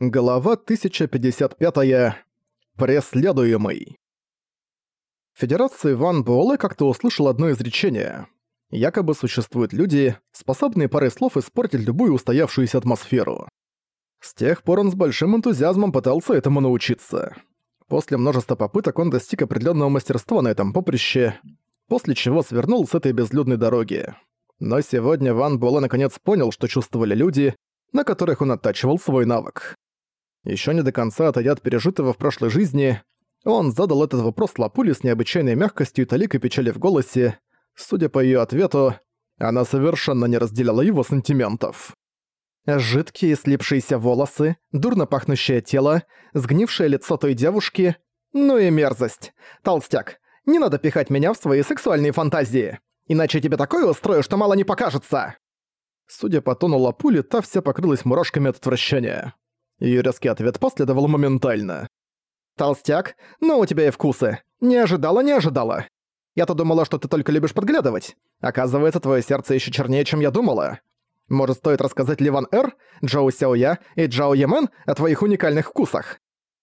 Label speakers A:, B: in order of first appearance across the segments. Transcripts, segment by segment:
A: Глава 1055. Преследуемый. В Федерации Ван Буэлэ как-то услышал одно изречение. Якобы существуют люди, способные парой слов испортить любую устоявшуюся атмосферу. С тех пор он с большим энтузиазмом пытался этому научиться. После множества попыток он достиг определенного мастерства на этом поприще, после чего свернул с этой безлюдной дороги. Но сегодня Ван Буэлэ наконец понял, что чувствовали люди, на которых он оттачивал свой навык. Еще не до конца отойдя от пережитого в прошлой жизни, он задал этот вопрос Лапуле с необычайной мягкостью и толикой печали в голосе. Судя по ее ответу, она совершенно не разделяла его сантиментов. Жидкие слипшиеся волосы, дурно пахнущее тело, сгнившее лицо той девушки. Ну и мерзость. Толстяк, не надо пихать меня в свои сексуальные фантазии. Иначе тебе такое устрою, что мало не покажется. Судя по тону Лапули, та вся покрылась мурашками от отвращения. Её резкий ответ последовал моментально. «Толстяк, ну у тебя и вкусы. Не ожидала, не ожидала. Я-то думала, что ты только любишь подглядывать. Оказывается, твое сердце еще чернее, чем я думала. Может, стоит рассказать Ливан Эр, Джоу Сяоя и Джао Ямен о твоих уникальных вкусах?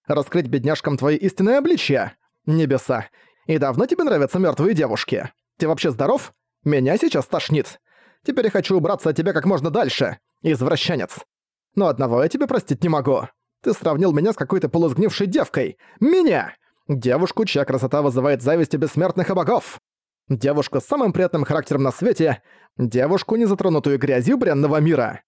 A: Раскрыть бедняжкам твои истинные обличья? Небеса. И давно тебе нравятся мертвые девушки? Ты вообще здоров? Меня сейчас тошнит. Теперь я хочу убраться от тебя как можно дальше. Извращенец. Но одного я тебе простить не могу. Ты сравнил меня с какой-то полусгнившей девкой. Меня! Девушку, чья красота вызывает зависть у бессмертных богов. Девушку с самым приятным характером на свете. Девушку, не затронутую грязью бренного мира.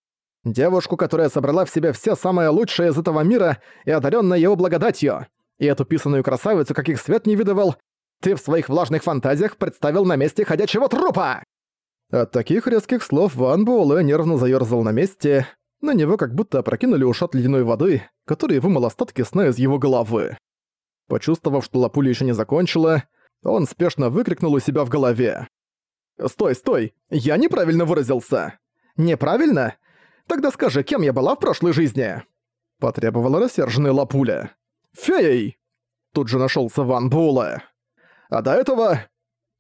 A: Девушку, которая собрала в себе все самое лучшее из этого мира и одаренная его благодатью. И эту писаную красавицу, каких свет не видывал, ты в своих влажных фантазиях представил на месте ходячего трупа!» От таких резких слов Ван Буэлэ нервно заёрзал на месте, на него как будто опрокинули ушат ледяной воды, который вымыл остатки сна из его головы. Почувствовав, что лапуля еще не закончила, он спешно выкрикнул у себя в голове. «Стой, стой! Я неправильно выразился!» «Неправильно? Тогда скажи, кем я была в прошлой жизни?» Потребовала рассерженная лапуля. «Феей!» Тут же нашелся Ван Була. А до этого...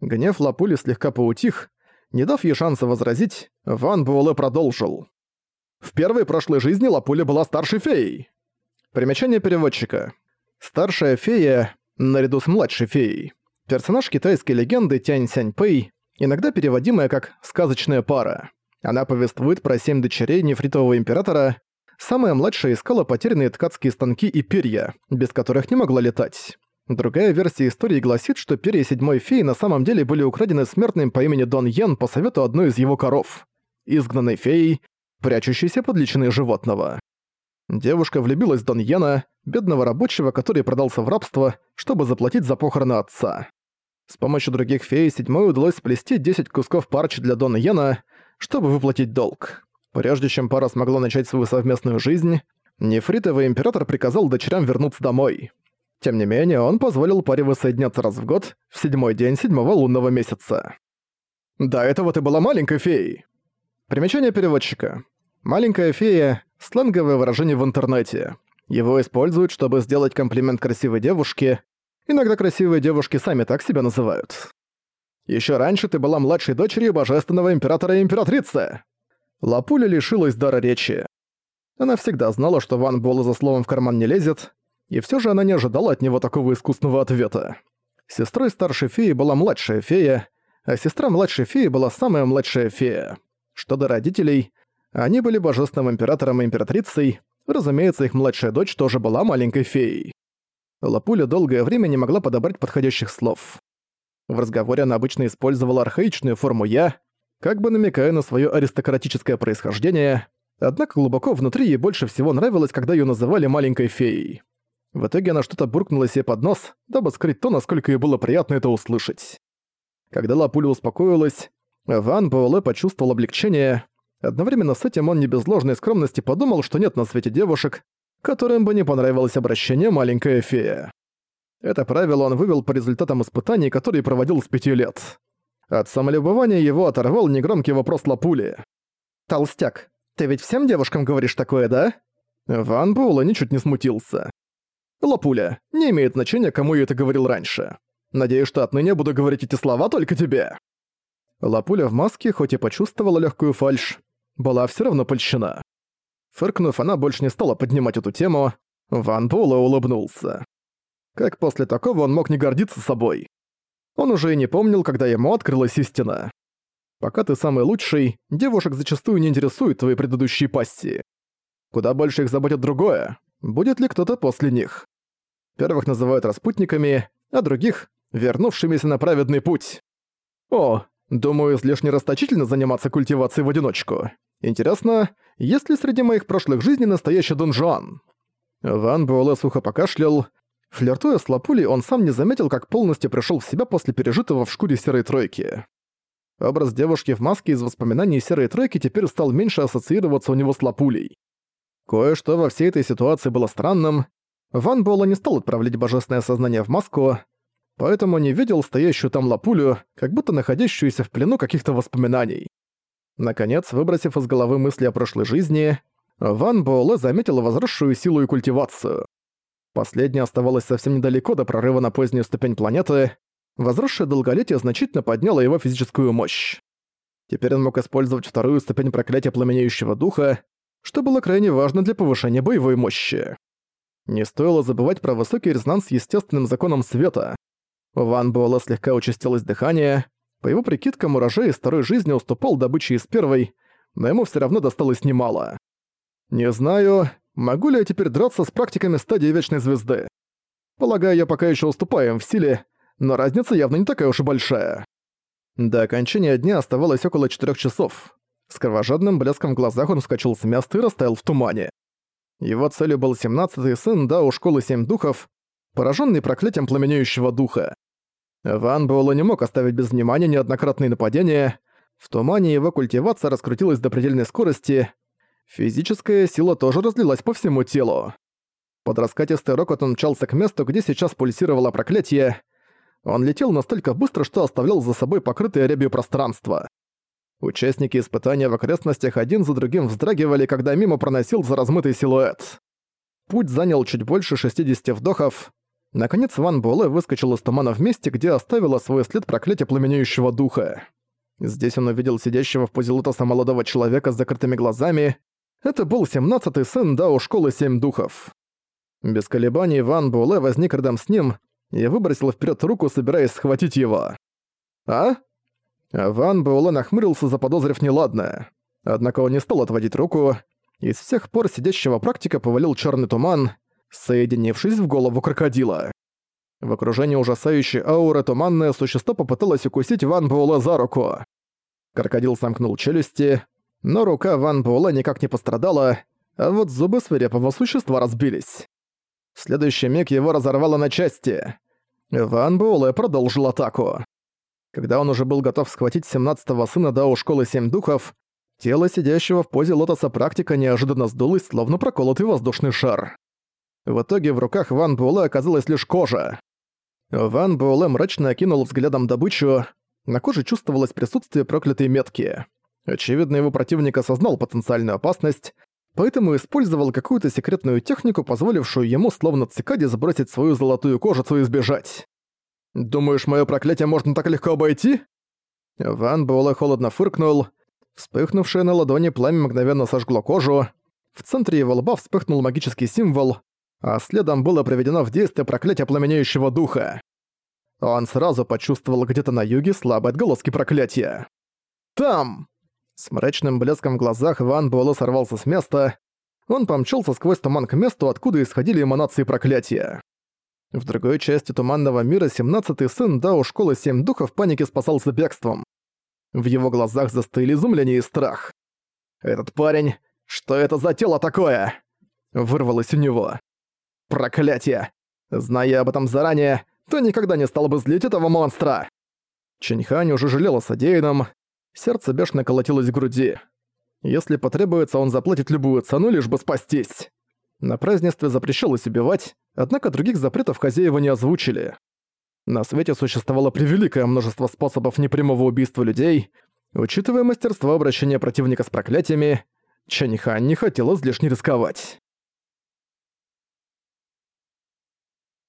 A: Гнев лапули слегка поутих. Не дав ей шанса возразить, Ван Буэлэ продолжил. В первой прошлой жизни Лапуля была старшей феей. Примечание переводчика. Старшая фея, наряду с младшей феей. Персонаж китайской легенды Тянь Сянь Пэй, иногда переводимая как «сказочная пара». Она повествует про семь дочерей нефритового императора. Самая младшая искала потерянные ткацкие станки и перья, без которых не могла летать. Другая версия истории гласит, что перья седьмой феи на самом деле были украдены смертным по имени Дон Йен по совету одной из его коров. Изгнанной феей, прячущейся под личиной животного. Девушка влюбилась в Дон Йена, бедного рабочего, который продался в рабство, чтобы заплатить за похороны отца. С помощью других фей седьмой удалось сплести 10 кусков парчи для Дона Йена, чтобы выплатить долг. Прежде чем пара смогла начать свою совместную жизнь, нефритовый император приказал дочерям вернуться домой. Тем не менее, он позволил паре воссоединяться раз в год, в седьмой день седьмого лунного месяца. «До этого ты была маленькой феей!» Примечание переводчика. «Маленькая фея» — сленговое выражение в интернете. Его используют, чтобы сделать комплимент красивой девушке. Иногда красивые девушки сами так себя называют. Еще раньше ты была младшей дочерью божественного императора и императрицы. Лапуля лишилась дара речи. Она всегда знала, что Ван Буэлэ за словом в карман не лезет, и все же она не ожидала от него такого искусного ответа. Сестрой старшей феи была младшая фея, а сестра младшей феи была самая младшая фея. Что до родителей, они были божественным императором и императрицей, разумеется, их младшая дочь тоже была маленькой феей. Лапуля долгое время не могла подобрать подходящих слов. В разговоре она обычно использовала архаичную форму «я», как бы намекая на свое аристократическое происхождение, однако глубоко внутри ей больше всего нравилось, когда ее называли маленькой феей. В итоге она что-то буркнула себе под нос, дабы скрыть то, насколько ей было приятно это услышать. Когда Лапуля успокоилась, Ван Буэлэ почувствовал облегчение. Одновременно с этим он не без ложной скромности подумал, что нет на свете девушек, которым бы не понравилось обращение «маленькая фея». Это правило он вывел по результатам испытаний, которые проводил с пяти лет. От самолюбования его оторвал негромкий вопрос Лапули. «Толстяк, ты ведь всем девушкам говоришь такое, да?» Ван Буэлэ ничуть не смутился. «Лапуля, не имеет значения, кому я это говорил раньше. Надеюсь, что отныне буду говорить эти слова только тебе». Лапуля в маске, хоть и почувствовала легкую фальшь, была все равно польщена. Фыркнув, она больше не стала поднимать эту тему. Ван Буэлэ улыбнулся. Как после такого он мог не гордиться собой? Он уже и не помнил, когда ему открылась истина. Пока ты самый лучший, девушек зачастую не интересуют твои предыдущие пассии. Куда больше их заботит другое. Будет ли кто-то после них? Первых называют распутниками, а других — вернувшимися на праведный путь. О, думаю, излишне расточительно заниматься культивацией в одиночку. Интересно, есть ли среди моих прошлых жизней настоящий донжуан? Ван Буэлэ сухо покашлял. Флиртуя с Лапулей, он сам не заметил, как полностью пришел в себя после пережитого в шкуре Серой Тройки. Образ девушки в маске из воспоминаний Серой Тройки теперь стал меньше ассоциироваться у него с Лапулей. Кое-что во всей этой ситуации было странным. Ван Буэлэ не стал отправлять божественное сознание в маску, поэтому не видел стоящую там Лапулю, как будто находящуюся в плену каких-то воспоминаний. Наконец, выбросив из головы мысли о прошлой жизни, Ван Буэлэ заметил возросшую силу и культивацию. Последняя оставалась совсем недалеко до прорыва на позднюю ступень планеты. Возросшее долголетие значительно подняло его физическую мощь. Теперь он мог использовать вторую ступень проклятия пламенеющего духа, что было крайне важно для повышения боевой мощи. Не стоило забывать про высокий резонанс с естественным законом света. Ван Буэлла слегка участилось дыхание, по его прикидкам, урожай из второй жизни уступал добыче из первой, но ему все равно досталось немало. Не знаю, могу ли я теперь драться с практиками стадии Вечной Звезды. Полагаю, я пока еще уступаю им в силе, но разница явно не такая уж и большая. До окончания дня оставалось около четырех часов. С кровожадным блеском в глазах он вскочил с места и растаял в тумане. Его целью был семнадцатый сын Дао Школы Семь Духов, пораженный проклятием пламенеющего духа. Ван Буэлло не мог оставить без внимания неоднократные нападения. В тумане его культивация раскрутилась до предельной скорости. Физическая сила тоже разлилась по всему телу. Под раскатистый рокот он мчался к месту, где сейчас пульсировало проклятие. Он летел настолько быстро, что оставлял за собой покрытое рябью пространство. Участники испытания в окрестностях один за другим вздрагивали, когда мимо проносился размытый силуэт. Путь занял чуть больше 60 вдохов. Наконец Ван Буэлэ выскочил из тумана в месте, где оставила свой след проклятия пламенеющего духа. Здесь он увидел сидящего в позе лотоса молодого человека с закрытыми глазами. Это был семнадцатый сын Дао Школы Семь Духов. Без колебаний Ван Буэлэ возник рядом с ним и выбросил вперед руку, собираясь схватить его. «А?» Ван Буэлэ нахмурился, заподозрив неладное. Однако он не стал отводить руку. Из всех пор сидящего практика повалил черный туман, соединившись в голову крокодила. В окружении ужасающей ауры туманное существо попыталось укусить Ван Буэлэ за руку. Крокодил сомкнул челюсти, но рука Ван Буэлэ никак не пострадала, а вот зубы свирепого существа разбились. В следующий миг его разорвало на части. Ван Буэлэ продолжил атаку. Когда он уже был готов схватить 17-го сына Дао Школы Семь Духов, тело сидящего в позе лотоса практика неожиданно сдулось, словно проколотый воздушный шар. В итоге в руках Ван Буэлэ оказалась лишь кожа. Ван Буэлэ мрачно окинул взглядом добычу. На коже чувствовалось присутствие проклятой метки. Очевидно, его противник осознал потенциальную опасность, поэтому использовал какую-то секретную технику, позволившую ему словно цикаде сбросить свою золотую кожицу и сбежать. «Думаешь, мое проклятие можно так легко обойти?» Ван Буэлэ холодно фыркнул. Вспыхнувшее на ладони пламя мгновенно сожгло кожу. В центре его лба вспыхнул магический символ, а следом было проведено в действие проклятие пламенеющего духа. Он сразу почувствовал где-то на юге слабые отголоски проклятия. «Там!» С мрачным блеском в глазах Ван Буэлэ сорвался с места. Он помчался сквозь туман к месту, откуда исходили эманации проклятия. В другой части Туманного мира 17-й сын Дао Школы Семь Духов в панике спасался бегством. В его глазах застыли изумление и страх. «Этот парень... Что это за тело такое?» Вырвалось у него. Проклятие! Зная об этом заранее, то никогда не стал бы злить этого монстра. Чиньхань уже жалел о содеянном, сердце бешено колотилось в груди. Если потребуется, он заплатит любую цену, лишь бы спастись. На празднестве запрещалось убивать, однако других запретов хозяева не озвучили. На свете существовало превеликое множество способов непрямого убийства людей. Учитывая мастерство обращения противника с проклятиями, Чаньхан не хотел излишне рисковать.